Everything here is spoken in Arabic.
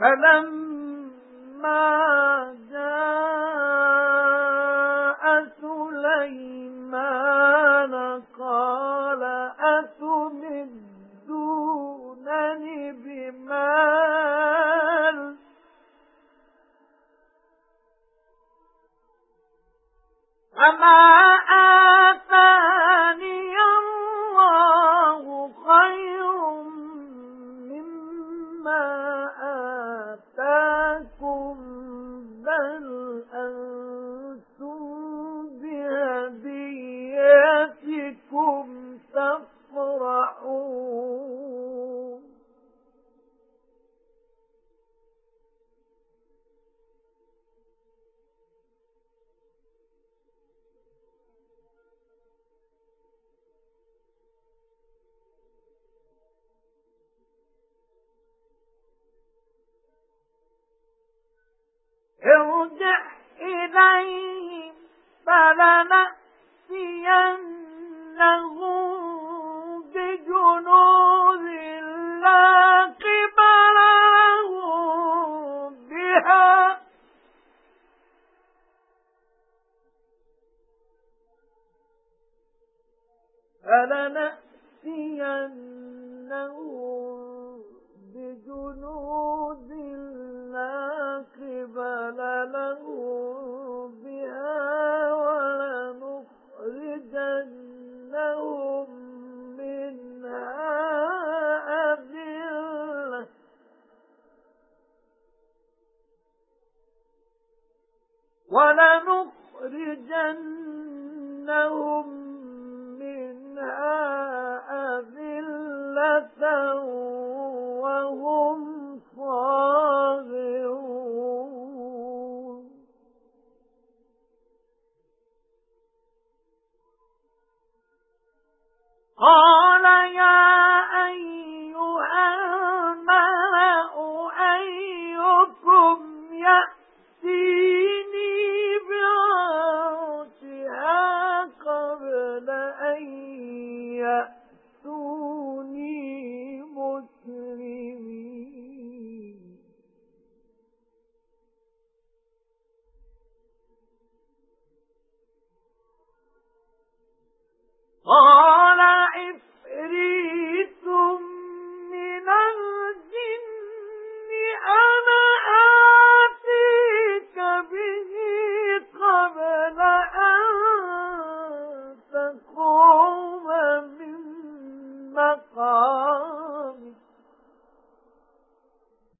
فَلَمَّا جَاءَ تَفْرَحُونَ. ارجع إليهم فلنأتينهم فلنأتينهم بجنود لا قبل لهم بها ولنخرجنهم منها أذلة ولنخرجنهم رَحْمَةً وَهُمْ صاغرون. قَالَ